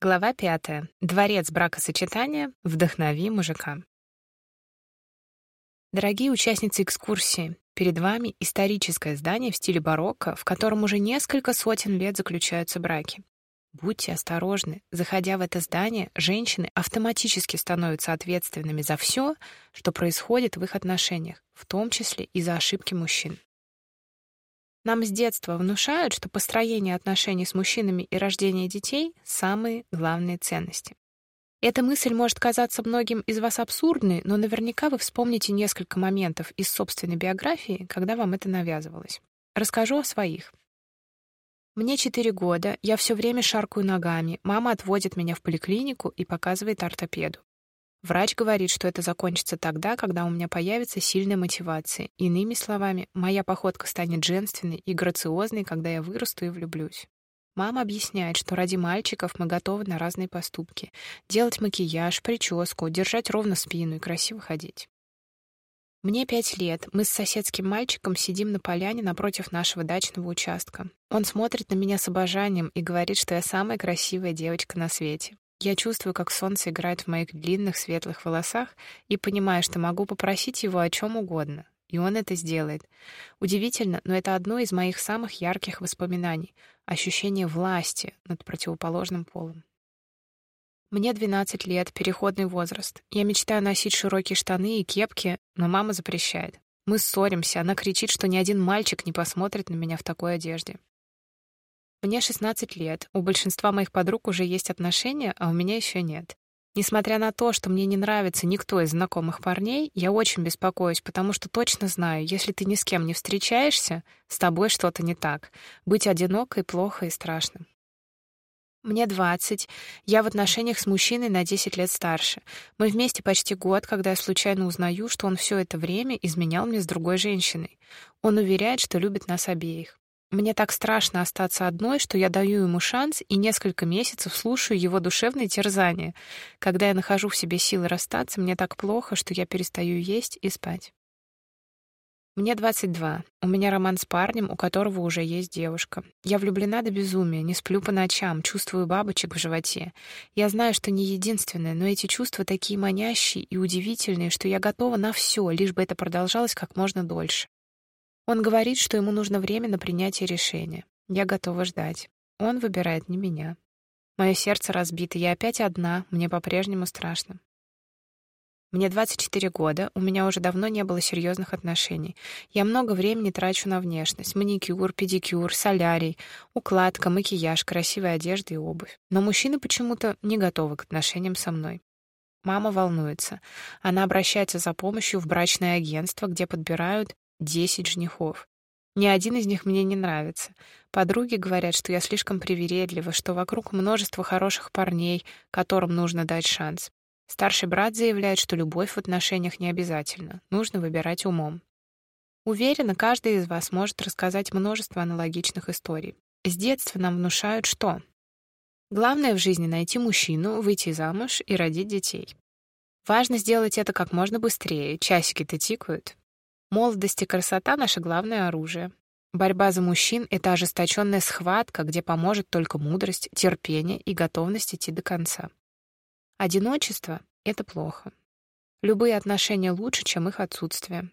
Глава пятая. Дворец бракосочетания. Вдохнови мужика. Дорогие участницы экскурсии, перед вами историческое здание в стиле барокко, в котором уже несколько сотен лет заключаются браки. Будьте осторожны. Заходя в это здание, женщины автоматически становятся ответственными за все, что происходит в их отношениях, в том числе и за ошибки мужчин. Нам с детства внушают, что построение отношений с мужчинами и рождение детей — самые главные ценности. Эта мысль может казаться многим из вас абсурдной, но наверняка вы вспомните несколько моментов из собственной биографии, когда вам это навязывалось. Расскажу о своих. Мне 4 года, я все время шаркаю ногами, мама отводит меня в поликлинику и показывает ортопеду. Врач говорит, что это закончится тогда, когда у меня появится сильная мотивация. Иными словами, моя походка станет женственной и грациозной, когда я вырасту и влюблюсь. Мама объясняет, что ради мальчиков мы готовы на разные поступки. Делать макияж, прическу, держать ровно спину и красиво ходить. Мне пять лет. Мы с соседским мальчиком сидим на поляне напротив нашего дачного участка. Он смотрит на меня с обожанием и говорит, что я самая красивая девочка на свете. Я чувствую, как солнце играет в моих длинных светлых волосах и понимаю, что могу попросить его о чем угодно, и он это сделает. Удивительно, но это одно из моих самых ярких воспоминаний — ощущение власти над противоположным полом. Мне 12 лет, переходный возраст. Я мечтаю носить широкие штаны и кепки, но мама запрещает. Мы ссоримся, она кричит, что ни один мальчик не посмотрит на меня в такой одежде. Мне 16 лет. У большинства моих подруг уже есть отношения, а у меня еще нет. Несмотря на то, что мне не нравится никто из знакомых парней, я очень беспокоюсь, потому что точно знаю, если ты ни с кем не встречаешься, с тобой что-то не так. Быть одинокой плохо и страшно. Мне 20. Я в отношениях с мужчиной на 10 лет старше. Мы вместе почти год, когда я случайно узнаю, что он все это время изменял мне с другой женщиной. Он уверяет, что любит нас обеих. Мне так страшно остаться одной, что я даю ему шанс и несколько месяцев слушаю его душевные терзания. Когда я нахожу в себе силы расстаться, мне так плохо, что я перестаю есть и спать. Мне 22. У меня роман с парнем, у которого уже есть девушка. Я влюблена до безумия, не сплю по ночам, чувствую бабочек в животе. Я знаю, что не единственная, но эти чувства такие манящие и удивительные, что я готова на все, лишь бы это продолжалось как можно дольше. Он говорит, что ему нужно время на принятие решения. Я готова ждать. Он выбирает не меня. Мое сердце разбито, я опять одна, мне по-прежнему страшно. Мне 24 года, у меня уже давно не было серьезных отношений. Я много времени трачу на внешность: маникюр, педикюр, солярий, укладка, макияж, красивая одежда и обувь. Но мужчины почему-то не готовы к отношениям со мной. Мама волнуется. Она обращается за помощью в брачное агентство, где подбирают Десять женихов. Ни один из них мне не нравится. Подруги говорят, что я слишком привередлива, что вокруг множество хороших парней, которым нужно дать шанс. Старший брат заявляет, что любовь в отношениях не обязательно, нужно выбирать умом. Уверена, каждый из вас может рассказать множество аналогичных историй. С детства нам внушают что? Главное в жизни найти мужчину, выйти замуж и родить детей. Важно сделать это как можно быстрее, часики-то тикают. Молодость и красота — наше главное оружие. Борьба за мужчин — это ожесточенная схватка, где поможет только мудрость, терпение и готовность идти до конца. Одиночество — это плохо. Любые отношения лучше, чем их отсутствие.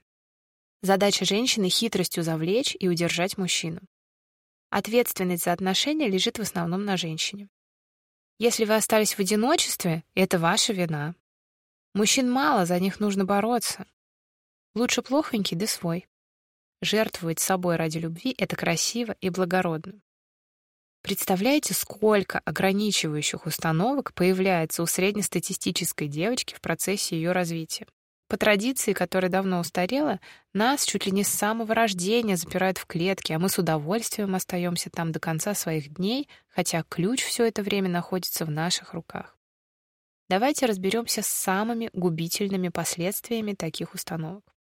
Задача женщины — хитростью завлечь и удержать мужчину. Ответственность за отношения лежит в основном на женщине. Если вы остались в одиночестве, это ваша вина. Мужчин мало, за них нужно бороться. Лучше плохонький, да свой. Жертвовать собой ради любви — это красиво и благородно. Представляете, сколько ограничивающих установок появляется у среднестатистической девочки в процессе ее развития? По традиции, которая давно устарела, нас чуть ли не с самого рождения запирают в клетке, а мы с удовольствием остаемся там до конца своих дней, хотя ключ все это время находится в наших руках. Давайте разберемся с самыми губительными последствиями таких установок.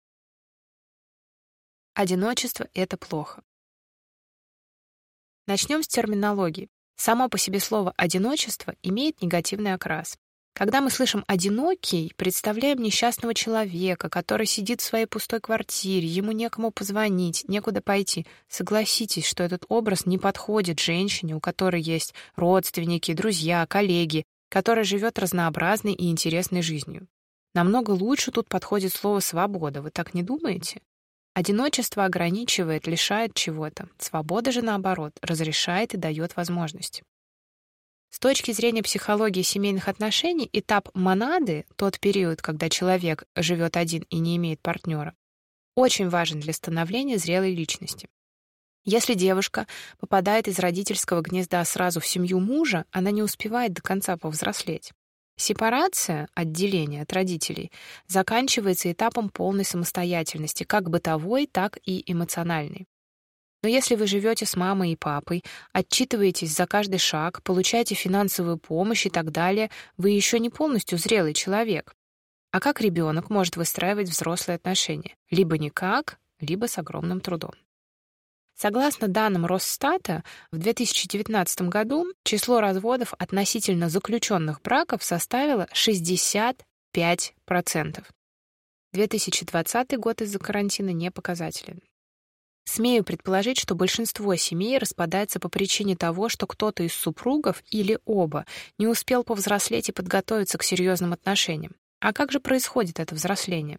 Одиночество — это плохо. Начнем с терминологии. Само по себе слово «одиночество» имеет негативный окрас. Когда мы слышим «одинокий», представляем несчастного человека, который сидит в своей пустой квартире, ему некому позвонить, некуда пойти. Согласитесь, что этот образ не подходит женщине, у которой есть родственники, друзья, коллеги, которая живет разнообразной и интересной жизнью. Намного лучше тут подходит слово «свобода», вы так не думаете? Одиночество ограничивает, лишает чего-то. Свобода же, наоборот, разрешает и дает возможность. С точки зрения психологии семейных отношений, этап монады, тот период, когда человек живет один и не имеет партнера, очень важен для становления зрелой личности. Если девушка попадает из родительского гнезда сразу в семью мужа, она не успевает до конца повзрослеть. Сепарация, отделение от родителей, заканчивается этапом полной самостоятельности, как бытовой, так и эмоциональной. Но если вы живете с мамой и папой, отчитываетесь за каждый шаг, получаете финансовую помощь и так далее, вы еще не полностью зрелый человек. А как ребенок может выстраивать взрослые отношения? Либо никак, либо с огромным трудом. Согласно данным Росстата, в 2019 году число разводов относительно заключенных браков составило 65%. 2020 год из-за карантина не показателен. Смею предположить, что большинство семей распадается по причине того, что кто-то из супругов или оба не успел повзрослеть и подготовиться к серьезным отношениям. А как же происходит это взросление?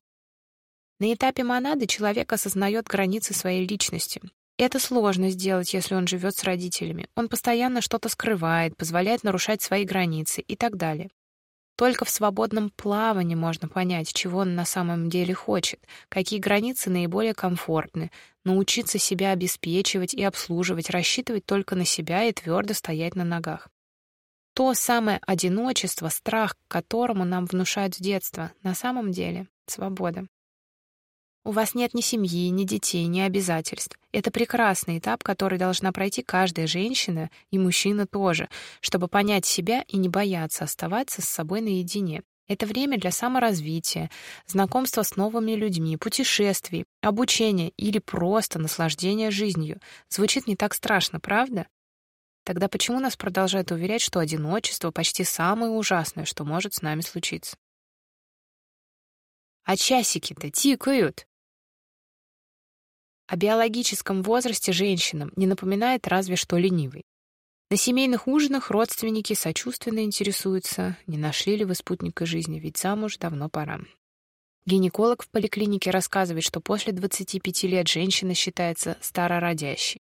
На этапе монады человек осознает границы своей личности. Это сложно сделать, если он живет с родителями. Он постоянно что-то скрывает, позволяет нарушать свои границы и так далее. Только в свободном плавании можно понять, чего он на самом деле хочет, какие границы наиболее комфортны, научиться себя обеспечивать и обслуживать, рассчитывать только на себя и твердо стоять на ногах. То самое одиночество, страх, которому нам внушают с детства, на самом деле свобода. У вас нет ни семьи, ни детей, ни обязательств. Это прекрасный этап, который должна пройти каждая женщина и мужчина тоже, чтобы понять себя и не бояться оставаться с собой наедине. Это время для саморазвития, знакомства с новыми людьми, путешествий, обучения или просто наслаждения жизнью. Звучит не так страшно, правда? Тогда почему нас продолжают уверять, что одиночество почти самое ужасное, что может с нами случиться? А часики-то тикают. О биологическом возрасте женщинам не напоминает разве что ленивый. На семейных ужинах родственники сочувственно интересуются, не нашли ли вы спутника жизни, ведь замуж давно пора. Гинеколог в поликлинике рассказывает, что после 25 лет женщина считается старородящей.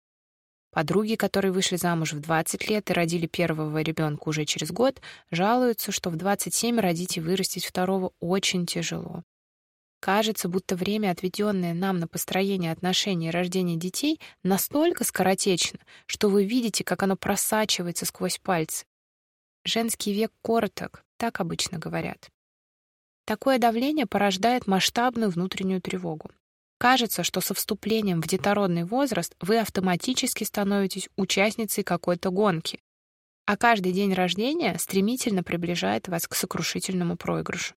Подруги, которые вышли замуж в 20 лет и родили первого ребенка уже через год, жалуются, что в 27 родить и вырастить второго очень тяжело. Кажется, будто время, отведенное нам на построение отношений и рождение детей, настолько скоротечно, что вы видите, как оно просачивается сквозь пальцы. Женский век короток, так обычно говорят. Такое давление порождает масштабную внутреннюю тревогу. Кажется, что со вступлением в детородный возраст вы автоматически становитесь участницей какой-то гонки, а каждый день рождения стремительно приближает вас к сокрушительному проигрышу.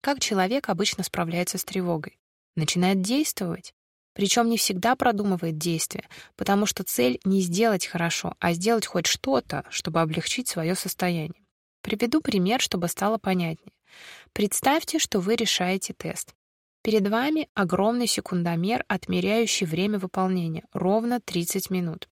Как человек обычно справляется с тревогой? Начинает действовать. Причем не всегда продумывает действия, потому что цель не сделать хорошо, а сделать хоть что-то, чтобы облегчить свое состояние. Приведу пример, чтобы стало понятнее. Представьте, что вы решаете тест. Перед вами огромный секундомер, отмеряющий время выполнения, ровно 30 минут.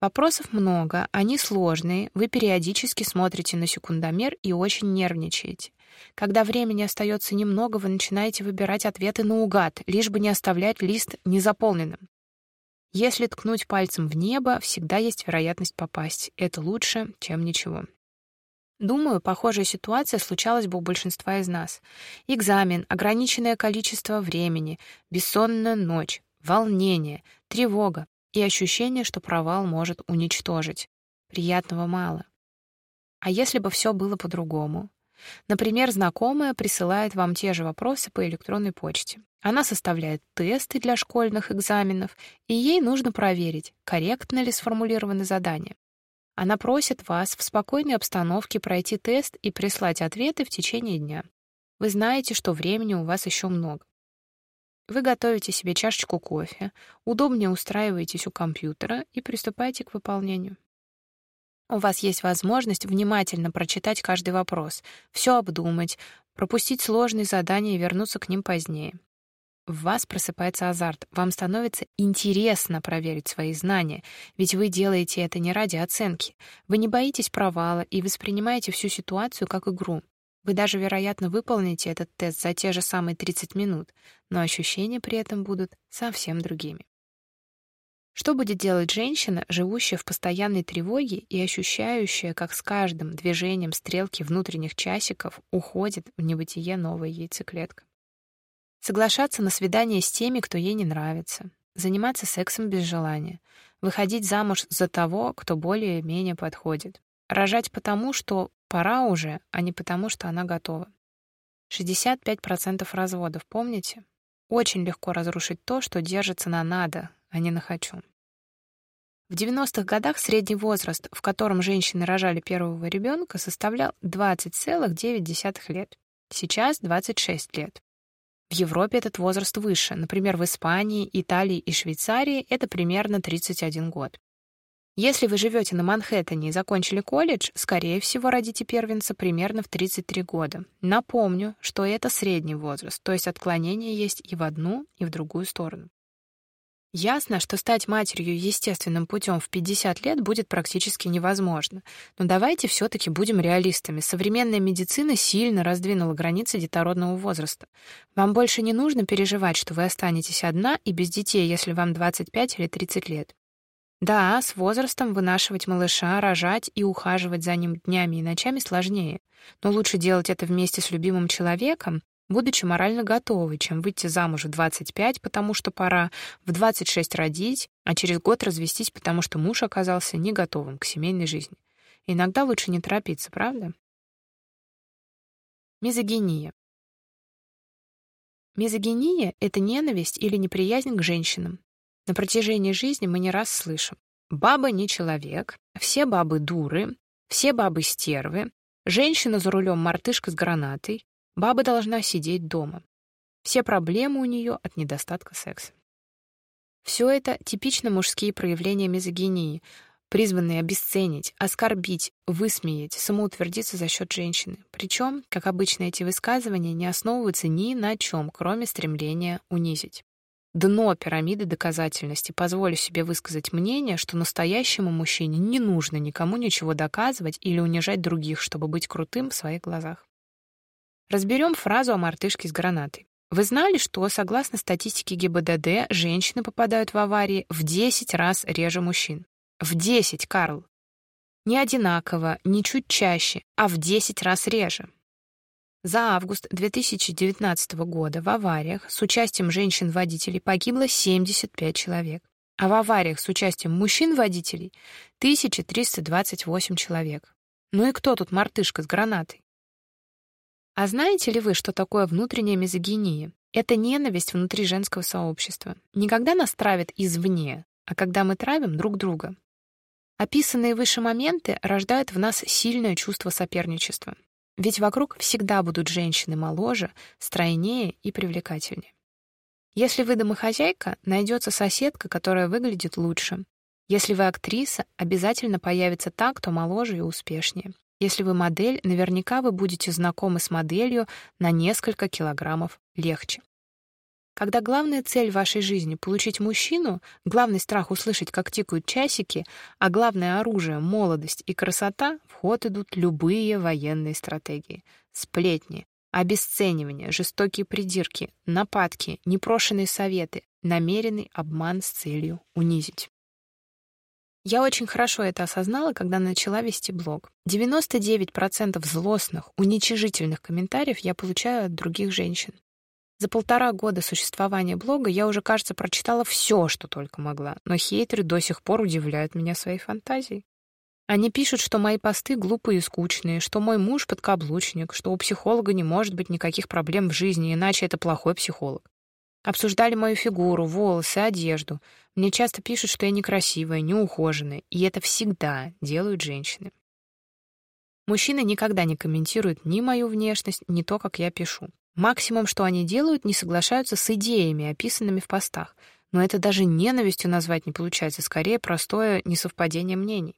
Вопросов много, они сложные, вы периодически смотрите на секундомер и очень нервничаете. Когда времени остается немного, вы начинаете выбирать ответы наугад, лишь бы не оставлять лист незаполненным. Если ткнуть пальцем в небо, всегда есть вероятность попасть. Это лучше, чем ничего. Думаю, похожая ситуация случалась бы у большинства из нас. Экзамен, ограниченное количество времени, бессонная ночь, волнение, тревога и ощущение, что провал может уничтожить. Приятного мало. А если бы все было по-другому? Например, знакомая присылает вам те же вопросы по электронной почте. Она составляет тесты для школьных экзаменов, и ей нужно проверить, корректно ли сформулированы задания. Она просит вас в спокойной обстановке пройти тест и прислать ответы в течение дня. Вы знаете, что времени у вас еще много. Вы готовите себе чашечку кофе, удобнее устраиваетесь у компьютера и приступаете к выполнению. У вас есть возможность внимательно прочитать каждый вопрос, все обдумать, пропустить сложные задания и вернуться к ним позднее. В вас просыпается азарт, вам становится интересно проверить свои знания, ведь вы делаете это не ради оценки. Вы не боитесь провала и воспринимаете всю ситуацию как игру. Вы даже, вероятно, выполните этот тест за те же самые 30 минут, но ощущения при этом будут совсем другими. Что будет делать женщина, живущая в постоянной тревоге и ощущающая, как с каждым движением стрелки внутренних часиков уходит в небытие новая яйцеклетка? Соглашаться на свидание с теми, кто ей не нравится. Заниматься сексом без желания. Выходить замуж за того, кто более-менее подходит. Рожать потому, что пора уже, а не потому, что она готова. 65% разводов, помните? Очень легко разрушить то, что держится на «надо», а не на «хочу». В 90-х годах средний возраст, в котором женщины рожали первого ребенка, составлял 20,9 лет. Сейчас 26 лет. В Европе этот возраст выше. Например, в Испании, Италии и Швейцарии это примерно 31 год. Если вы живете на Манхэттене и закончили колледж, скорее всего, родите первенца примерно в 33 года. Напомню, что это средний возраст, то есть отклонения есть и в одну, и в другую сторону. Ясно, что стать матерью естественным путем в 50 лет будет практически невозможно. Но давайте все таки будем реалистами. Современная медицина сильно раздвинула границы детородного возраста. Вам больше не нужно переживать, что вы останетесь одна и без детей, если вам 25 или 30 лет. Да, с возрастом вынашивать малыша, рожать и ухаживать за ним днями и ночами сложнее. Но лучше делать это вместе с любимым человеком, будучи морально готовой, чем выйти замуж в 25, потому что пора, в 26 родить, а через год развестись, потому что муж оказался не готовым к семейной жизни. Иногда лучше не торопиться, правда? Мизогиния. Мизогиния — это ненависть или неприязнь к женщинам. На протяжении жизни мы не раз слышим «баба не человек», «все бабы дуры», «все бабы стервы», «женщина за рулем мартышка с гранатой», Баба должна сидеть дома. Все проблемы у нее от недостатка секса. Все это типично мужские проявления мизогинии, призванные обесценить, оскорбить, высмеять, самоутвердиться за счет женщины. Причем, как обычно, эти высказывания не основываются ни на чем, кроме стремления унизить. Дно пирамиды доказательности. Позволю себе высказать мнение, что настоящему мужчине не нужно никому ничего доказывать или унижать других, чтобы быть крутым в своих глазах. Разберем фразу о мартышке с гранатой. Вы знали, что, согласно статистике ГИБДД, женщины попадают в аварии в 10 раз реже мужчин? В 10, Карл. Не одинаково, не чуть чаще, а в 10 раз реже. За август 2019 года в авариях с участием женщин-водителей погибло 75 человек, а в авариях с участием мужчин-водителей 1328 человек. Ну и кто тут мартышка с гранатой? А знаете ли вы, что такое внутренняя мизогиния? Это ненависть внутри женского сообщества. Не когда нас травят извне, а когда мы травим друг друга. Описанные выше моменты рождают в нас сильное чувство соперничества. Ведь вокруг всегда будут женщины моложе, стройнее и привлекательнее. Если вы домохозяйка, найдется соседка, которая выглядит лучше. Если вы актриса, обязательно появится та, кто моложе и успешнее. Если вы модель, наверняка вы будете знакомы с моделью на несколько килограммов легче. Когда главная цель вашей жизни — получить мужчину, главный страх услышать, как тикают часики, а главное оружие — молодость и красота, в ход идут любые военные стратегии. Сплетни, обесценивание, жестокие придирки, нападки, непрошенные советы, намеренный обман с целью унизить. Я очень хорошо это осознала, когда начала вести блог. 99% злостных, уничижительных комментариев я получаю от других женщин. За полтора года существования блога я уже, кажется, прочитала все, что только могла, но хейтеры до сих пор удивляют меня своей фантазией. Они пишут, что мои посты глупые и скучные, что мой муж подкаблучник, что у психолога не может быть никаких проблем в жизни, иначе это плохой психолог. Обсуждали мою фигуру, волосы, одежду. Мне часто пишут, что я некрасивая, неухоженная, и это всегда делают женщины. Мужчины никогда не комментируют ни мою внешность, ни то, как я пишу. Максимум, что они делают, не соглашаются с идеями, описанными в постах. Но это даже ненавистью назвать не получается, скорее простое несовпадение мнений.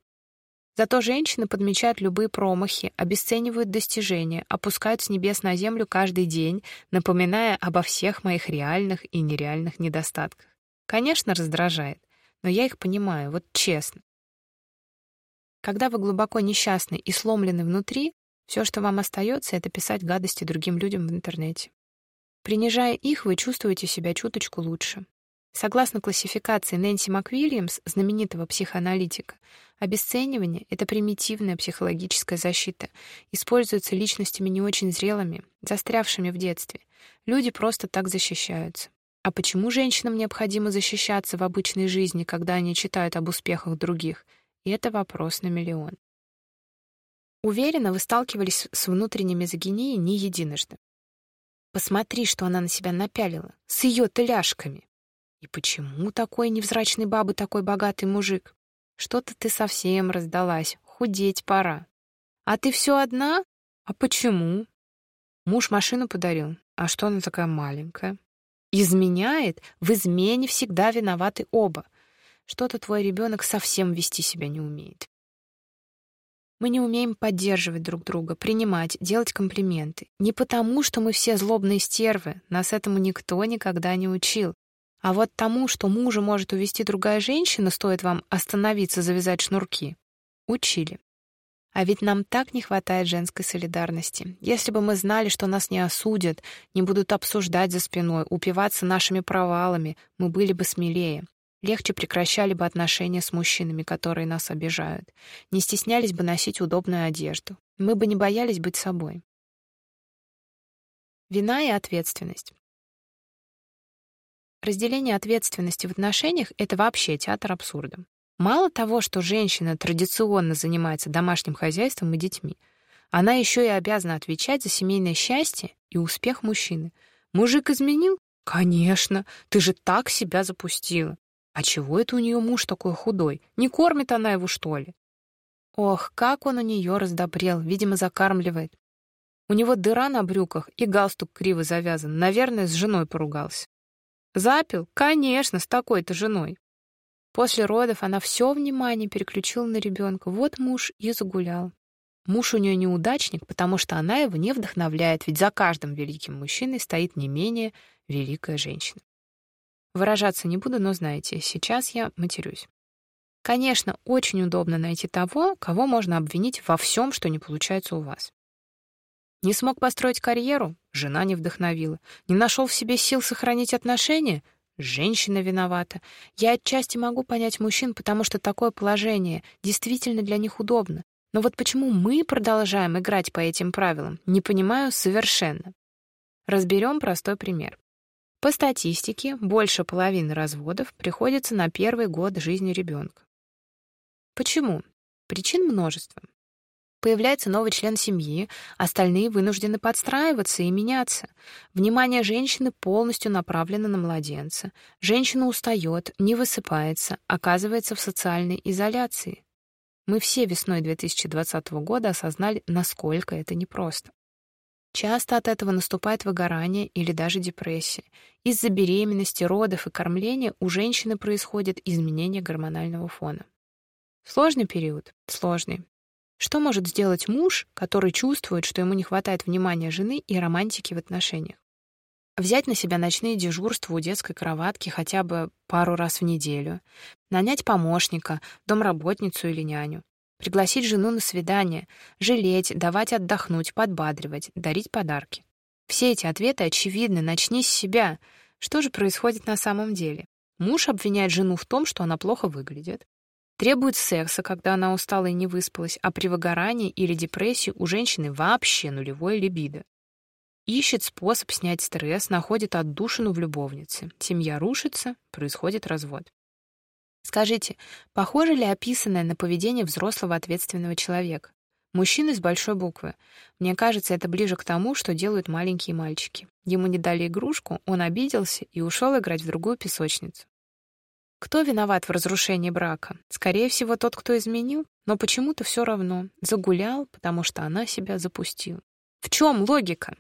Зато женщины подмечают любые промахи, обесценивают достижения, опускают с небес на землю каждый день, напоминая обо всех моих реальных и нереальных недостатках. Конечно, раздражает, но я их понимаю, вот честно. Когда вы глубоко несчастны и сломлены внутри, все, что вам остается, это писать гадости другим людям в интернете. Принижая их, вы чувствуете себя чуточку лучше. Согласно классификации Нэнси МакВильямс, знаменитого психоаналитика, обесценивание — это примитивная психологическая защита, используется личностями не очень зрелыми, застрявшими в детстве. Люди просто так защищаются. А почему женщинам необходимо защищаться в обычной жизни, когда они читают об успехах других? И это вопрос на миллион. Уверена, вы сталкивались с внутренней мизогинией не единожды. Посмотри, что она на себя напялила, с ее-то ляжками. И почему такой невзрачной бабы такой богатый мужик? Что-то ты совсем раздалась, худеть пора. А ты все одна? А почему? Муж машину подарил. А что она такая маленькая? Изменяет? В измене всегда виноваты оба. Что-то твой ребенок совсем вести себя не умеет. Мы не умеем поддерживать друг друга, принимать, делать комплименты. Не потому, что мы все злобные стервы, нас этому никто никогда не учил. А вот тому, что мужа может увести другая женщина, стоит вам остановиться, завязать шнурки. Учили. А ведь нам так не хватает женской солидарности. Если бы мы знали, что нас не осудят, не будут обсуждать за спиной, упиваться нашими провалами, мы были бы смелее. Легче прекращали бы отношения с мужчинами, которые нас обижают. Не стеснялись бы носить удобную одежду. Мы бы не боялись быть собой. Вина и ответственность. Разделение ответственности в отношениях — это вообще театр абсурда. Мало того, что женщина традиционно занимается домашним хозяйством и детьми, она еще и обязана отвечать за семейное счастье и успех мужчины. Мужик изменил? Конечно, ты же так себя запустила. А чего это у нее муж такой худой? Не кормит она его, что ли? Ох, как он у нее раздобрел, видимо, закармливает. У него дыра на брюках и галстук криво завязан. Наверное, с женой поругался. Запил? Конечно, с такой-то женой. После родов она все внимание переключила на ребенка. Вот муж и загулял. Муж у нее неудачник, потому что она его не вдохновляет, ведь за каждым великим мужчиной стоит не менее великая женщина. Выражаться не буду, но знаете, сейчас я матерюсь. Конечно, очень удобно найти того, кого можно обвинить во всем, что не получается у вас. Не смог построить карьеру? Жена не вдохновила. Не нашел в себе сил сохранить отношения? Женщина виновата. Я отчасти могу понять мужчин, потому что такое положение действительно для них удобно. Но вот почему мы продолжаем играть по этим правилам, не понимаю совершенно. Разберем простой пример. По статистике, больше половины разводов приходится на первый год жизни ребенка. Почему? Причин множество. Появляется новый член семьи, остальные вынуждены подстраиваться и меняться. Внимание женщины полностью направлено на младенца. Женщина устает, не высыпается, оказывается в социальной изоляции. Мы все весной 2020 года осознали, насколько это непросто. Часто от этого наступает выгорание или даже депрессия. Из-за беременности, родов и кормления у женщины происходит изменение гормонального фона. Сложный период? Сложный. Что может сделать муж, который чувствует, что ему не хватает внимания жены и романтики в отношениях? Взять на себя ночные дежурства у детской кроватки хотя бы пару раз в неделю, нанять помощника, домработницу или няню, пригласить жену на свидание, жалеть, давать отдохнуть, подбадривать, дарить подарки. Все эти ответы очевидны, начни с себя. Что же происходит на самом деле? Муж обвиняет жену в том, что она плохо выглядит. Требует секса, когда она устала и не выспалась, а при выгорании или депрессии у женщины вообще нулевое либидо. Ищет способ снять стресс, находит отдушину в любовнице. Семья рушится, происходит развод. Скажите, похоже ли описанное на поведение взрослого ответственного человека? Мужчины с большой буквы. Мне кажется, это ближе к тому, что делают маленькие мальчики. Ему не дали игрушку, он обиделся и ушел играть в другую песочницу. Кто виноват в разрушении брака? Скорее всего, тот, кто изменил, но почему-то все равно. Загулял, потому что она себя запустила. В чем логика?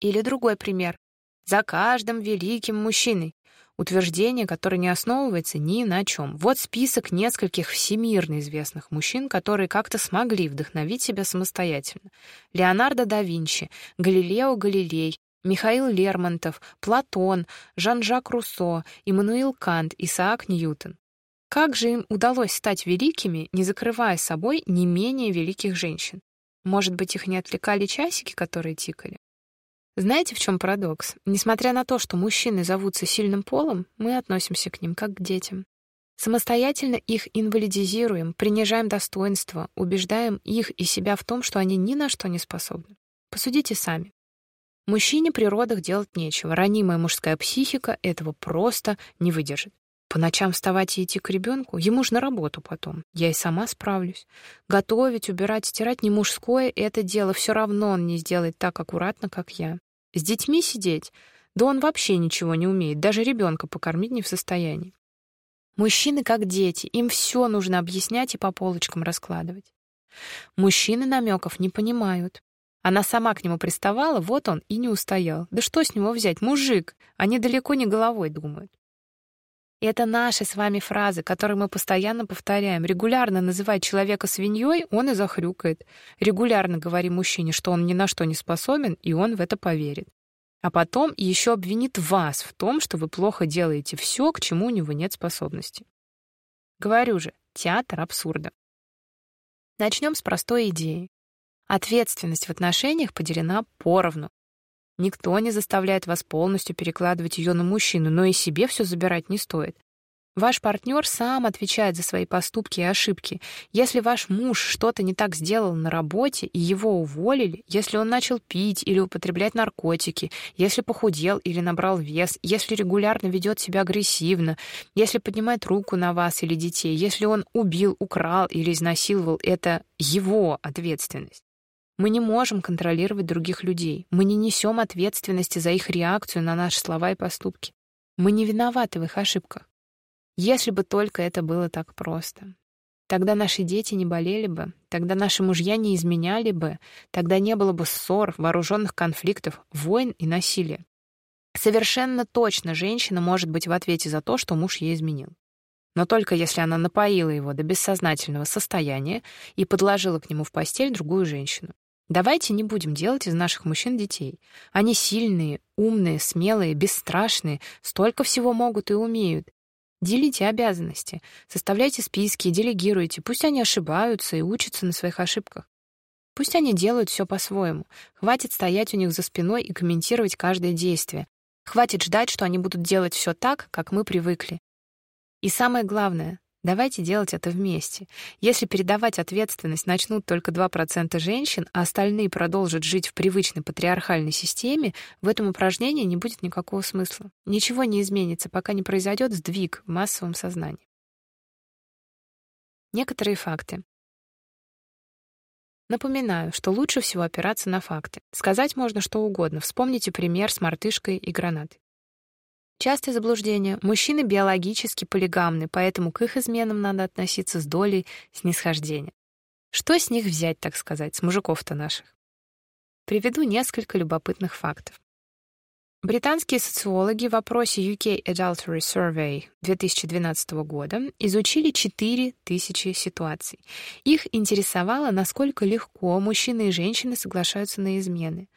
Или другой пример. За каждым великим мужчиной. Утверждение, которое не основывается ни на чем. Вот список нескольких всемирно известных мужчин, которые как-то смогли вдохновить себя самостоятельно. Леонардо да Винчи, Галилео Галилей, Михаил Лермонтов, Платон, Жан-Жак Руссо, Иммануил Кант, Исаак Ньютон. Как же им удалось стать великими, не закрывая собой не менее великих женщин? Может быть, их не отвлекали часики, которые тикали? Знаете, в чем парадокс? Несмотря на то, что мужчины зовутся сильным полом, мы относимся к ним как к детям. Самостоятельно их инвалидизируем, принижаем достоинство, убеждаем их и себя в том, что они ни на что не способны. Посудите сами. Мужчине при родах делать нечего. Ранимая мужская психика этого просто не выдержит. По ночам вставать и идти к ребенку, ему же на работу потом. Я и сама справлюсь. Готовить, убирать, стирать не мужское это дело, все равно он не сделает так аккуратно, как я. С детьми сидеть? Да он вообще ничего не умеет, даже ребенка покормить не в состоянии. Мужчины как дети, им все нужно объяснять и по полочкам раскладывать. Мужчины намеков не понимают. Она сама к нему приставала, вот он и не устоял. Да что с него взять, мужик? Они далеко не головой думают. Это наши с вами фразы, которые мы постоянно повторяем. Регулярно называть человека свиньей, он и захрюкает. Регулярно говори мужчине, что он ни на что не способен, и он в это поверит. А потом еще обвинит вас в том, что вы плохо делаете все, к чему у него нет способности. Говорю же, театр абсурда. Начнем с простой идеи. Ответственность в отношениях поделена поровну. Никто не заставляет вас полностью перекладывать ее на мужчину, но и себе все забирать не стоит. Ваш партнер сам отвечает за свои поступки и ошибки. Если ваш муж что-то не так сделал на работе и его уволили, если он начал пить или употреблять наркотики, если похудел или набрал вес, если регулярно ведет себя агрессивно, если поднимает руку на вас или детей, если он убил, украл или изнасиловал, это его ответственность. Мы не можем контролировать других людей. Мы не несем ответственности за их реакцию на наши слова и поступки. Мы не виноваты в их ошибках. Если бы только это было так просто. Тогда наши дети не болели бы, тогда наши мужья не изменяли бы, тогда не было бы ссор, вооруженных конфликтов, войн и насилия. Совершенно точно женщина может быть в ответе за то, что муж ей изменил. Но только если она напоила его до бессознательного состояния и подложила к нему в постель другую женщину. Давайте не будем делать из наших мужчин детей. Они сильные, умные, смелые, бесстрашные, столько всего могут и умеют. Делите обязанности, составляйте списки, делегируйте. Пусть они ошибаются и учатся на своих ошибках. Пусть они делают все по-своему. Хватит стоять у них за спиной и комментировать каждое действие. Хватит ждать, что они будут делать все так, как мы привыкли. И самое главное, Давайте делать это вместе. Если передавать ответственность начнут только 2% женщин, а остальные продолжат жить в привычной патриархальной системе, в этом упражнении не будет никакого смысла. Ничего не изменится, пока не произойдет сдвиг в массовом сознании. Некоторые факты. Напоминаю, что лучше всего опираться на факты. Сказать можно что угодно. Вспомните пример с мартышкой и гранатой. Частое заблуждение. Мужчины биологически полигамны, поэтому к их изменам надо относиться с долей снисхождения. Что с них взять, так сказать, с мужиков-то наших? Приведу несколько любопытных фактов. Британские социологи в опросе UK Adultery Survey 2012 года изучили 4000 ситуаций. Их интересовало, насколько легко мужчины и женщины соглашаются на измены,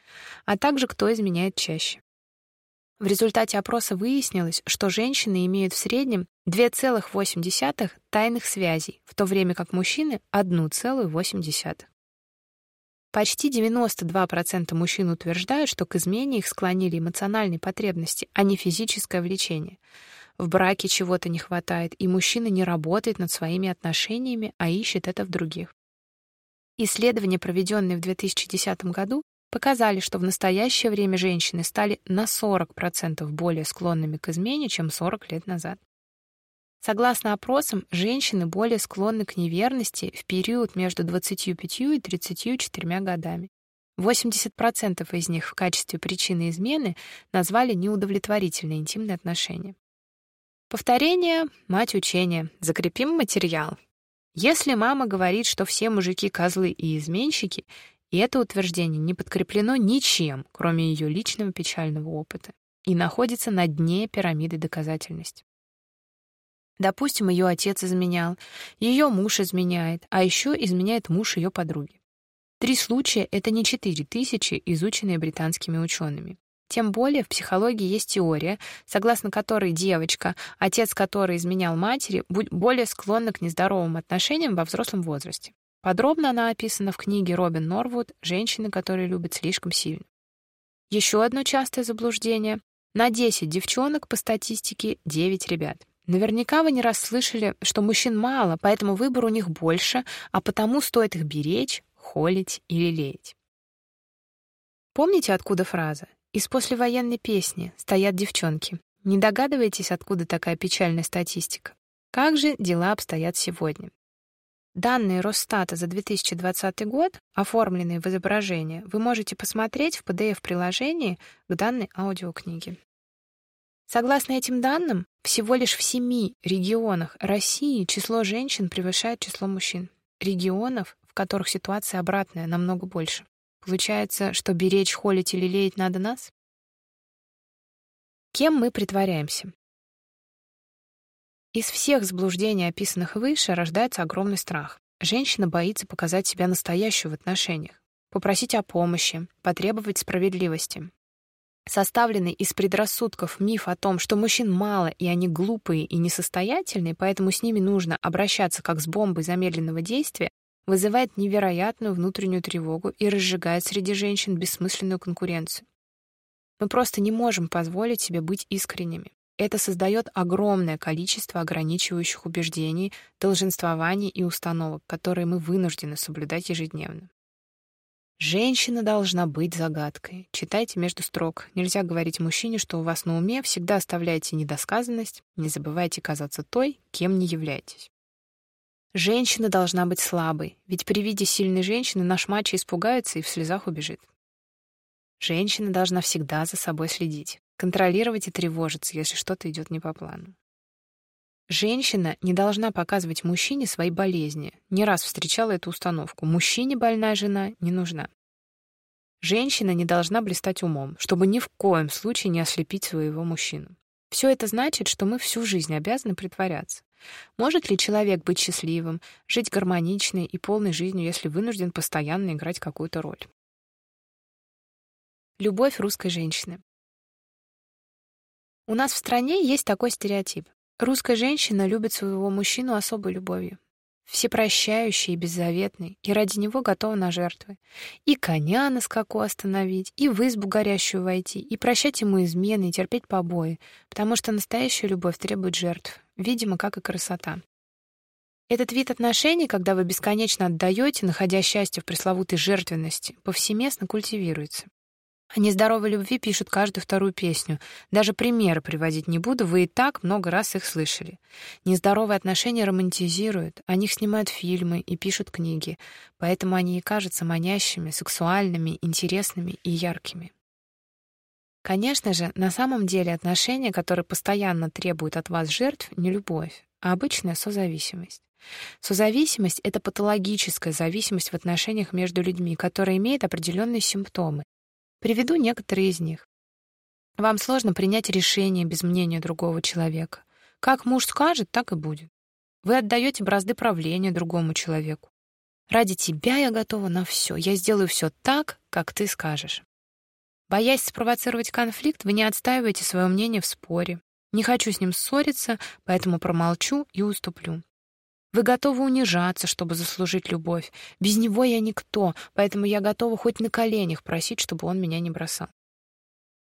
а также кто изменяет чаще. В результате опроса выяснилось, что женщины имеют в среднем 2,8 тайных связей, в то время как мужчины — 1,8. Почти 92% мужчин утверждают, что к измене их склонили эмоциональные потребности, а не физическое влечение. В браке чего-то не хватает, и мужчина не работает над своими отношениями, а ищет это в других. Исследование, проведенное в 2010 году, показали, что в настоящее время женщины стали на 40% более склонными к измене, чем 40 лет назад. Согласно опросам, женщины более склонны к неверности в период между 25 и 34 годами. 80% из них в качестве причины измены назвали неудовлетворительные интимные отношения. Повторение — мать учения. Закрепим материал. Если мама говорит, что все мужики — козлы и изменщики, и это утверждение не подкреплено ничем, кроме ее личного печального опыта. и находится на дне пирамиды доказательности. Допустим, ее отец изменял, ее муж изменяет, а еще изменяет муж ее подруги. Три случая — это не четыре тысячи, изученные британскими учеными. Тем более в психологии есть теория, согласно которой девочка, отец которой изменял матери, более склонна к нездоровым отношениям во взрослом возрасте. Подробно она описана в книге Робин Норвуд «Женщины, которые любят слишком сильно». Еще одно частое заблуждение. На 10 девчонок по статистике 9 ребят. Наверняка вы не раз слышали, что мужчин мало, поэтому выбор у них больше, а потому стоит их беречь, холить или лелеять. Помните, откуда фраза? Из послевоенной песни «Стоят девчонки». Не догадываетесь, откуда такая печальная статистика? Как же дела обстоят сегодня? Данные Росстата за 2020 год, оформленные в изображении, вы можете посмотреть в PDF-приложении к данной аудиокниге. Согласно этим данным, всего лишь в семи регионах России число женщин превышает число мужчин. Регионов, в которых ситуация обратная, намного больше. Получается, что беречь, холить или лелеять надо нас? Кем мы притворяемся? Из всех заблуждений, описанных выше, рождается огромный страх. Женщина боится показать себя настоящую в отношениях, попросить о помощи, потребовать справедливости. Составленный из предрассудков миф о том, что мужчин мало и они глупые и несостоятельные, поэтому с ними нужно обращаться как с бомбой замедленного действия, вызывает невероятную внутреннюю тревогу и разжигает среди женщин бессмысленную конкуренцию. Мы просто не можем позволить себе быть искренними. Это создает огромное количество ограничивающих убеждений, долженствований и установок, которые мы вынуждены соблюдать ежедневно. Женщина должна быть загадкой. Читайте между строк. Нельзя говорить мужчине, что у вас на уме, всегда оставляйте недосказанность, не забывайте казаться той, кем не являетесь. Женщина должна быть слабой, ведь при виде сильной женщины наш мачо испугается и в слезах убежит. Женщина должна всегда за собой следить, контролировать и тревожиться, если что-то идет не по плану. Женщина не должна показывать мужчине свои болезни. Не раз встречала эту установку. Мужчине больная жена не нужна. Женщина не должна блистать умом, чтобы ни в коем случае не ослепить своего мужчину. Все это значит, что мы всю жизнь обязаны притворяться. Может ли человек быть счастливым, жить гармоничной и полной жизнью, если вынужден постоянно играть какую-то роль? Любовь русской женщины. У нас в стране есть такой стереотип. Русская женщина любит своего мужчину особой любовью всепрощающий и беззаветный, и ради него готова на жертвы. И коня на скаку остановить, и в избу горящую войти, и прощать ему измены, и терпеть побои, потому что настоящая любовь требует жертв, видимо, как и красота. Этот вид отношений, когда вы бесконечно отдаете, находя счастье в пресловутой жертвенности, повсеместно культивируется. О нездоровой любви пишут каждую вторую песню. Даже примеры приводить не буду, вы и так много раз их слышали. Нездоровые отношения романтизируют, о них снимают фильмы и пишут книги, поэтому они и кажутся манящими, сексуальными, интересными и яркими. Конечно же, на самом деле отношения, которые постоянно требуют от вас жертв, не любовь, а обычная созависимость. Созависимость — это патологическая зависимость в отношениях между людьми, которая имеет определенные симптомы, Приведу некоторые из них. Вам сложно принять решение без мнения другого человека. Как муж скажет, так и будет. Вы отдаете бразды правления другому человеку. Ради тебя я готова на все. Я сделаю все так, как ты скажешь. Боясь спровоцировать конфликт, вы не отстаиваете свое мнение в споре. Не хочу с ним ссориться, поэтому промолчу и уступлю. Вы готовы унижаться, чтобы заслужить любовь. Без него я никто, поэтому я готова хоть на коленях просить, чтобы он меня не бросал.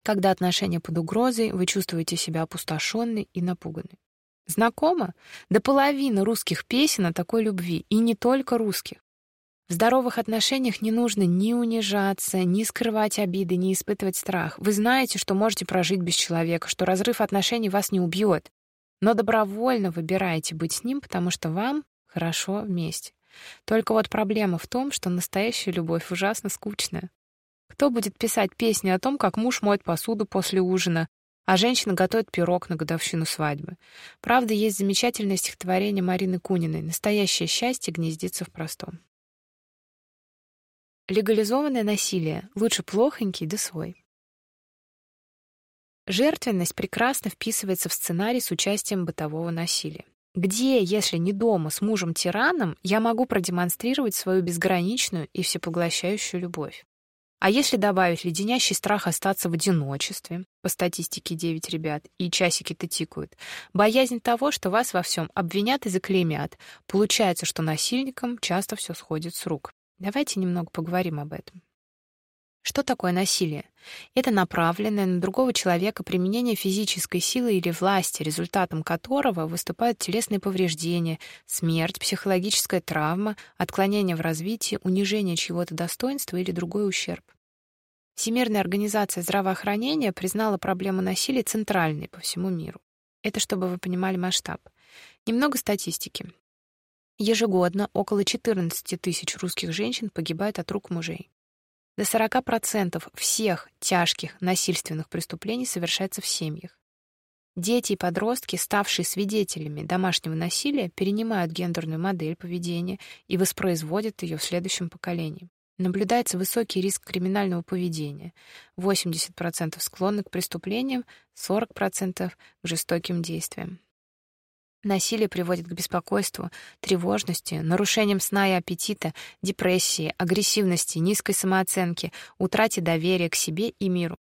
Когда отношения под угрозой, вы чувствуете себя опустошенной и напуганной. Знакомо? До половины русских песен о такой любви, и не только русских. В здоровых отношениях не нужно ни унижаться, ни скрывать обиды, ни испытывать страх. Вы знаете, что можете прожить без человека, что разрыв отношений вас не убьет но добровольно выбираете быть с ним, потому что вам хорошо вместе. Только вот проблема в том, что настоящая любовь ужасно скучная. Кто будет писать песни о том, как муж моет посуду после ужина, а женщина готовит пирог на годовщину свадьбы? Правда, есть замечательное стихотворение Марины Куниной «Настоящее счастье гнездится в простом». Легализованное насилие лучше плохонький да свой. Жертвенность прекрасно вписывается в сценарий с участием бытового насилия. Где, если не дома с мужем-тираном, я могу продемонстрировать свою безграничную и всепоглощающую любовь? А если добавить леденящий страх остаться в одиночестве, по статистике 9 ребят, и часики-то тикают, боязнь того, что вас во всем обвинят и заклеймят, получается, что насильникам часто все сходит с рук. Давайте немного поговорим об этом. Что такое насилие? Это направленное на другого человека применение физической силы или власти, результатом которого выступают телесные повреждения, смерть, психологическая травма, отклонение в развитии, унижение чьего-то достоинства или другой ущерб. Всемирная организация здравоохранения признала проблему насилия центральной по всему миру. Это чтобы вы понимали масштаб. Немного статистики. Ежегодно около 14 тысяч русских женщин погибают от рук мужей. До 40% всех тяжких насильственных преступлений совершается в семьях. Дети и подростки, ставшие свидетелями домашнего насилия, перенимают гендерную модель поведения и воспроизводят ее в следующем поколении. Наблюдается высокий риск криминального поведения. 80% склонны к преступлениям, 40% к жестоким действиям. Насилие приводит к беспокойству, тревожности, нарушениям сна и аппетита, депрессии, агрессивности, низкой самооценке, утрате доверия к себе и миру.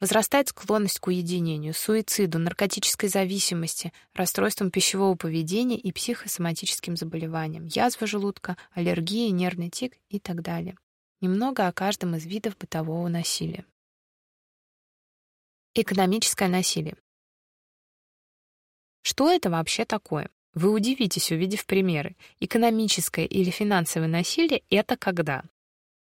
Возрастает склонность к уединению, суициду, наркотической зависимости, расстройствам пищевого поведения и психосоматическим заболеваниям, язва желудка, аллергии, нервный тик и так далее. Немного о каждом из видов бытового насилия. Экономическое насилие. Что это вообще такое? Вы удивитесь, увидев примеры. Экономическое или финансовое насилие — это когда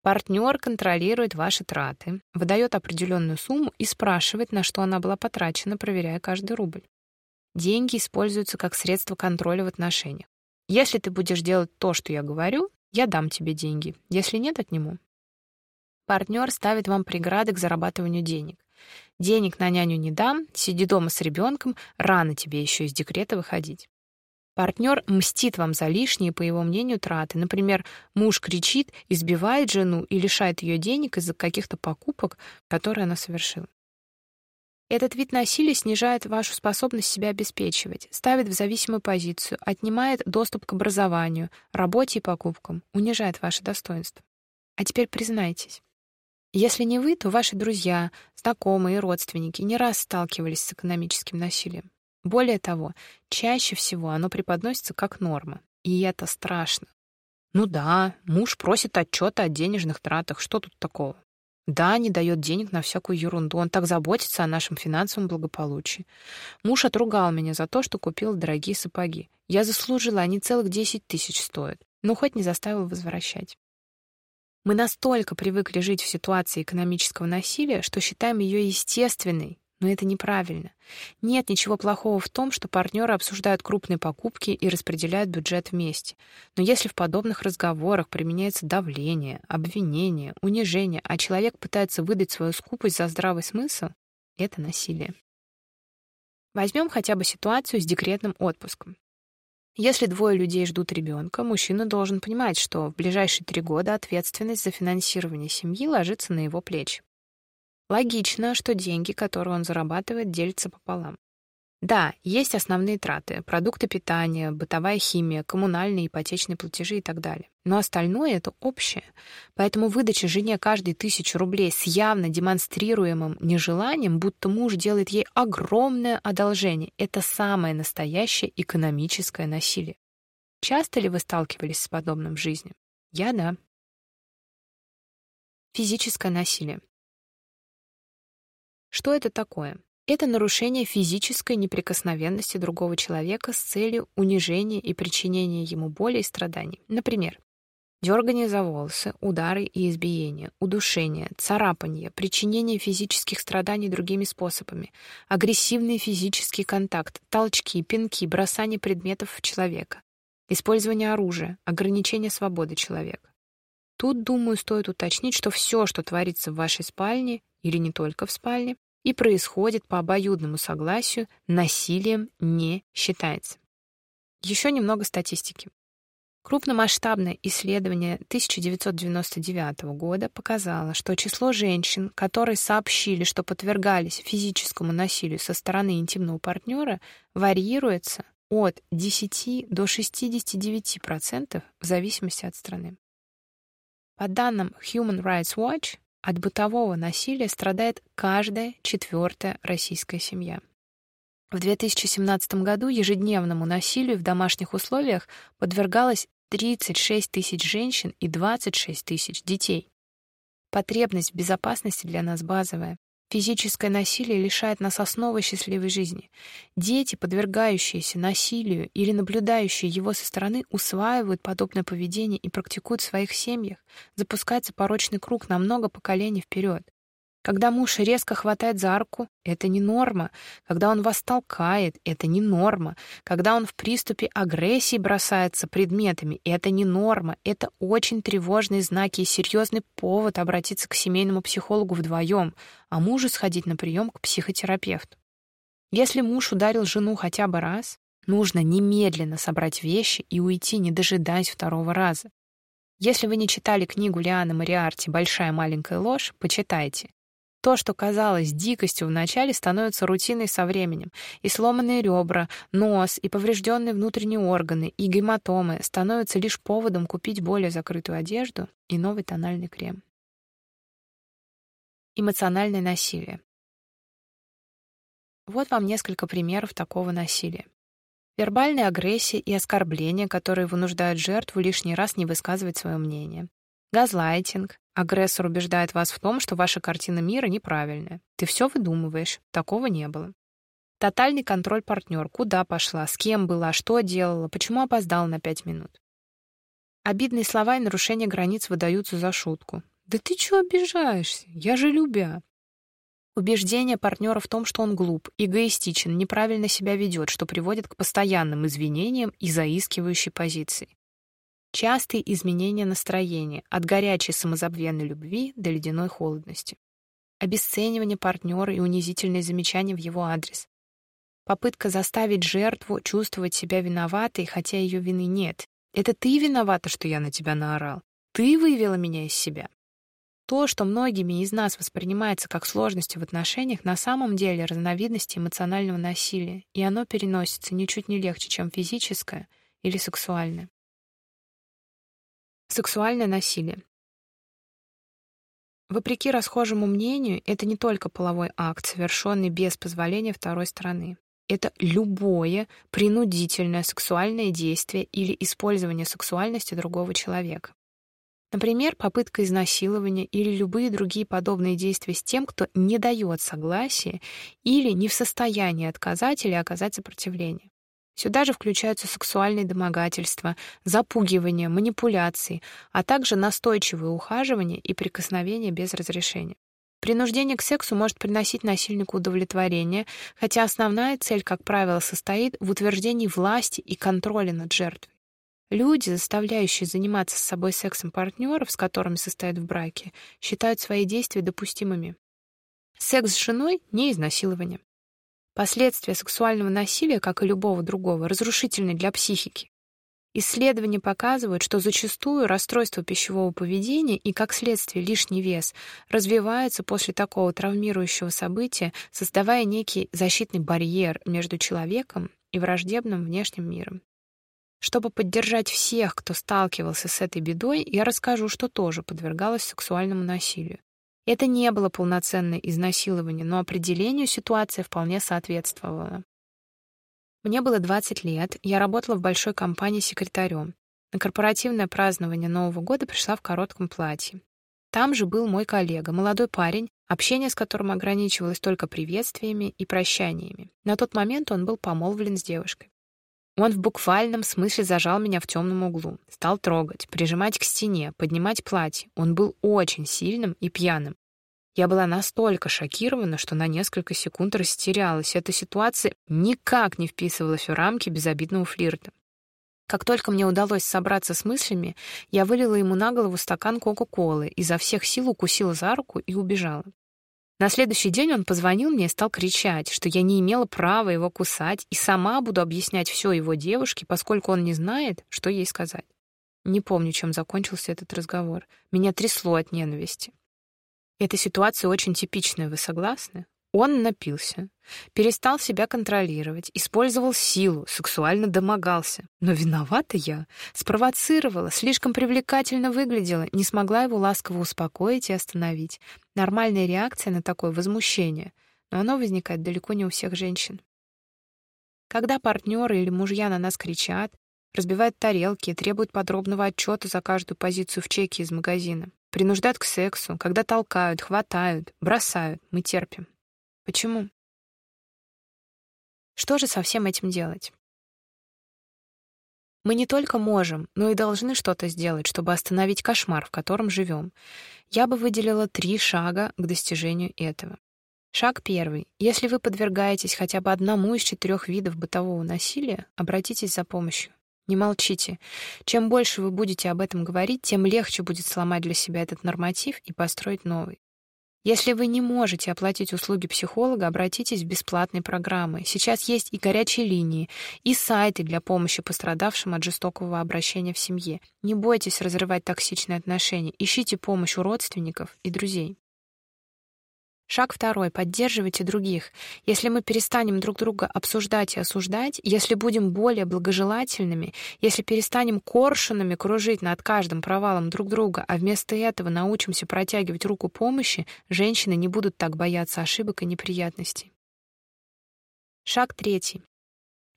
партнер контролирует ваши траты, выдает определенную сумму и спрашивает, на что она была потрачена, проверяя каждый рубль. Деньги используются как средство контроля в отношениях. Если ты будешь делать то, что я говорю, я дам тебе деньги. Если нет, отниму. Партнер ставит вам преграды к зарабатыванию денег. Денег на няню не дам, сиди дома с ребенком, рано тебе еще из декрета выходить. Партнер мстит вам за лишние, по его мнению, траты. Например, муж кричит, избивает жену и лишает ее денег из-за каких-то покупок, которые она совершила. Этот вид насилия снижает вашу способность себя обеспечивать, ставит в зависимую позицию, отнимает доступ к образованию, работе и покупкам, унижает ваше достоинство. А теперь признайтесь, если не вы, то ваши друзья, знакомые и родственники не раз сталкивались с экономическим насилием. Более того, чаще всего оно преподносится как норма, и это страшно. Ну да, муж просит отчета о денежных тратах, что тут такого? Да, не дает денег на всякую ерунду, он так заботится о нашем финансовом благополучии. Муж отругал меня за то, что купил дорогие сапоги. Я заслужила, они целых десять тысяч стоят. Ну, хоть не заставил возвращать. Мы настолько привыкли жить в ситуации экономического насилия, что считаем ее естественной, но это неправильно. Нет ничего плохого в том, что партнеры обсуждают крупные покупки и распределяют бюджет вместе. Но если в подобных разговорах применяется давление, обвинение, унижение, а человек пытается выдать свою скупость за здравый смысл, это насилие. Возьмем хотя бы ситуацию с декретным отпуском. Если двое людей ждут ребенка, мужчина должен понимать, что в ближайшие три года ответственность за финансирование семьи ложится на его плечи. Логично, что деньги, которые он зарабатывает, делятся пополам. Да, есть основные траты: продукты питания, бытовая химия, коммунальные, ипотечные платежи и так далее. Но остальное это общее. Поэтому выдача жене каждой тысячи рублей с явно демонстрируемым нежеланием, будто муж делает ей огромное одолжение, это самое настоящее экономическое насилие. Часто ли вы сталкивались с подобным в жизни? Я да. Физическое насилие. Что это такое? Это нарушение физической неприкосновенности другого человека с целью унижения и причинения ему боли и страданий. Например, дергание за волосы, удары и избиения, удушение, царапание, причинение физических страданий другими способами, агрессивный физический контакт, толчки, пинки, бросание предметов в человека, использование оружия, ограничение свободы человека. Тут, думаю, стоит уточнить, что все, что творится в вашей спальне или не только в спальне, и происходит по обоюдному согласию, насилием не считается. Еще немного статистики. Крупномасштабное исследование 1999 года показало, что число женщин, которые сообщили, что подвергались физическому насилию со стороны интимного партнера, варьируется от 10 до 69% в зависимости от страны. По данным Human Rights Watch, от бытового насилия страдает каждая четвертая российская семья. В 2017 году ежедневному насилию в домашних условиях подвергалось 36 тысяч женщин и 26 тысяч детей. Потребность в безопасности для нас базовая. Физическое насилие лишает нас основы счастливой жизни. Дети, подвергающиеся насилию или наблюдающие его со стороны, усваивают подобное поведение и практикуют в своих семьях. Запускается порочный круг на много поколений вперед. Когда муж резко хватает за руку, это не норма. Когда он вас толкает, это не норма. Когда он в приступе агрессии бросается предметами, это не норма. Это очень тревожные знаки и серьезный повод обратиться к семейному психологу вдвоем, а мужу сходить на прием к психотерапевту. Если муж ударил жену хотя бы раз, нужно немедленно собрать вещи и уйти, не дожидаясь второго раза. Если вы не читали книгу Лианы Мариарти «Большая маленькая ложь», почитайте. То, что казалось дикостью вначале, становится рутиной со временем. И сломанные ребра, нос, и поврежденные внутренние органы, и гематомы становятся лишь поводом купить более закрытую одежду и новый тональный крем. Эмоциональное насилие. Вот вам несколько примеров такого насилия. Вербальная агрессия и оскорбления, которые вынуждают жертву лишний раз не высказывать свое мнение. Газлайтинг. Агрессор убеждает вас в том, что ваша картина мира неправильная. Ты все выдумываешь. Такого не было. Тотальный контроль партнер. Куда пошла, с кем была, что делала, почему опоздала на пять минут. Обидные слова и нарушение границ выдаются за шутку. «Да ты чего обижаешься? Я же любя». Убеждение партнера в том, что он глуп, эгоистичен, неправильно себя ведет, что приводит к постоянным извинениям и заискивающей позиции. Частые изменения настроения от горячей самозабвенной любви до ледяной холодности. Обесценивание партнера и унизительные замечания в его адрес. Попытка заставить жертву чувствовать себя виноватой, хотя ее вины нет. Это ты виновата, что я на тебя наорал. Ты вывела меня из себя. То, что многими из нас воспринимается как сложности в отношениях, на самом деле разновидность эмоционального насилия, и оно переносится ничуть не легче, чем физическое или сексуальное. Сексуальное насилие. Вопреки расхожему мнению, это не только половой акт, совершенный без позволения второй стороны. Это любое принудительное сексуальное действие или использование сексуальности другого человека. Например, попытка изнасилования или любые другие подобные действия с тем, кто не дает согласия или не в состоянии отказать или оказать сопротивление. Сюда же включаются сексуальные домогательства, запугивание, манипуляции, а также настойчивое ухаживание и прикосновение без разрешения. Принуждение к сексу может приносить насильнику удовлетворение, хотя основная цель, как правило, состоит в утверждении власти и контроля над жертвой. Люди, заставляющие заниматься с собой сексом партнеров, с которыми состоят в браке, считают свои действия допустимыми. Секс с женой — не изнасилование. Последствия сексуального насилия, как и любого другого, разрушительны для психики. Исследования показывают, что зачастую расстройство пищевого поведения и, как следствие, лишний вес развиваются после такого травмирующего события, создавая некий защитный барьер между человеком и враждебным внешним миром. Чтобы поддержать всех, кто сталкивался с этой бедой, я расскажу, что тоже подвергалась сексуальному насилию. Это не было полноценное изнасилование, но определению ситуация вполне соответствовала. Мне было 20 лет, я работала в большой компании секретарем. На корпоративное празднование Нового года пришла в коротком платье. Там же был мой коллега, молодой парень, общение с которым ограничивалось только приветствиями и прощаниями. На тот момент он был помолвлен с девушкой. Он в буквальном смысле зажал меня в темном углу, стал трогать, прижимать к стене, поднимать платье. Он был очень сильным и пьяным. Я была настолько шокирована, что на несколько секунд растерялась. Эта ситуация никак не вписывалась в рамки безобидного флирта. Как только мне удалось собраться с мыслями, я вылила ему на голову стакан Кока-Колы, изо всех сил укусила за руку и убежала. На следующий день он позвонил мне и стал кричать, что я не имела права его кусать и сама буду объяснять все его девушке, поскольку он не знает, что ей сказать. Не помню, чем закончился этот разговор. Меня трясло от ненависти. Эта ситуация очень типичная, вы согласны? Он напился, перестал себя контролировать, использовал силу, сексуально домогался. Но виновата я. Спровоцировала, слишком привлекательно выглядела, не смогла его ласково успокоить и остановить. Нормальная реакция на такое возмущение, но оно возникает далеко не у всех женщин. Когда партнеры или мужья на нас кричат, разбивают тарелки, требуют подробного отчета за каждую позицию в чеке из магазина, принуждают к сексу, когда толкают, хватают, бросают, мы терпим. Почему? Что же со всем этим делать? Мы не только можем, но и должны что-то сделать, чтобы остановить кошмар, в котором живем. Я бы выделила три шага к достижению этого. Шаг первый. Если вы подвергаетесь хотя бы одному из четырех видов бытового насилия, обратитесь за помощью. Не молчите. Чем больше вы будете об этом говорить, тем легче будет сломать для себя этот норматив и построить новый. Если вы не можете оплатить услуги психолога, обратитесь в бесплатные программы. Сейчас есть и горячие линии, и сайты для помощи пострадавшим от жестокого обращения в семье. Не бойтесь разрывать токсичные отношения, ищите помощь у родственников и друзей. Шаг второй. Поддерживайте других. Если мы перестанем друг друга обсуждать и осуждать, если будем более благожелательными, если перестанем коршунами кружить над каждым провалом друг друга, а вместо этого научимся протягивать руку помощи, женщины не будут так бояться ошибок и неприятностей. Шаг третий.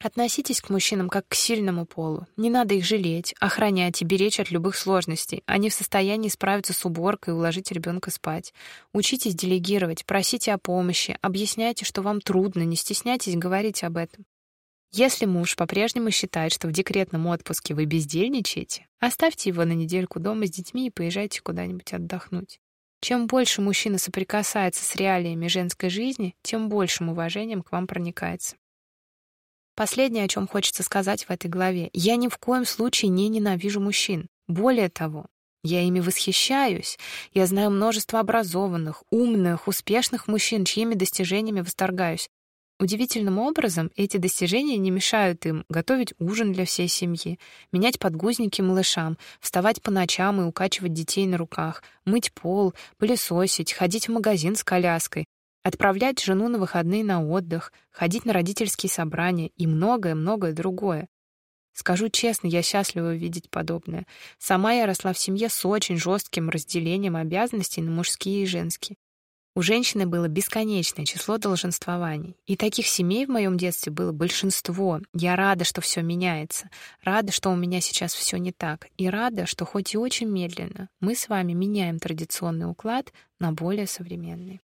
Относитесь к мужчинам как к сильному полу. Не надо их жалеть, охранять и беречь от любых сложностей. Они в состоянии справиться с уборкой и уложить ребенка спать. Учитесь делегировать, просите о помощи, объясняйте, что вам трудно, не стесняйтесь говорить об этом. Если муж по-прежнему считает, что в декретном отпуске вы бездельничаете, оставьте его на недельку дома с детьми и поезжайте куда-нибудь отдохнуть. Чем больше мужчина соприкасается с реалиями женской жизни, тем большим уважением к вам проникается. Последнее, о чем хочется сказать в этой главе. Я ни в коем случае не ненавижу мужчин. Более того, я ими восхищаюсь. Я знаю множество образованных, умных, успешных мужчин, чьими достижениями восторгаюсь. Удивительным образом эти достижения не мешают им готовить ужин для всей семьи, менять подгузники малышам, вставать по ночам и укачивать детей на руках, мыть пол, пылесосить, ходить в магазин с коляской, отправлять жену на выходные на отдых, ходить на родительские собрания и многое-многое другое. Скажу честно, я счастлива видеть подобное. Сама я росла в семье с очень жестким разделением обязанностей на мужские и женские. У женщины было бесконечное число долженствований. И таких семей в моем детстве было большинство. Я рада, что все меняется. Рада, что у меня сейчас все не так. И рада, что хоть и очень медленно, мы с вами меняем традиционный уклад на более современный.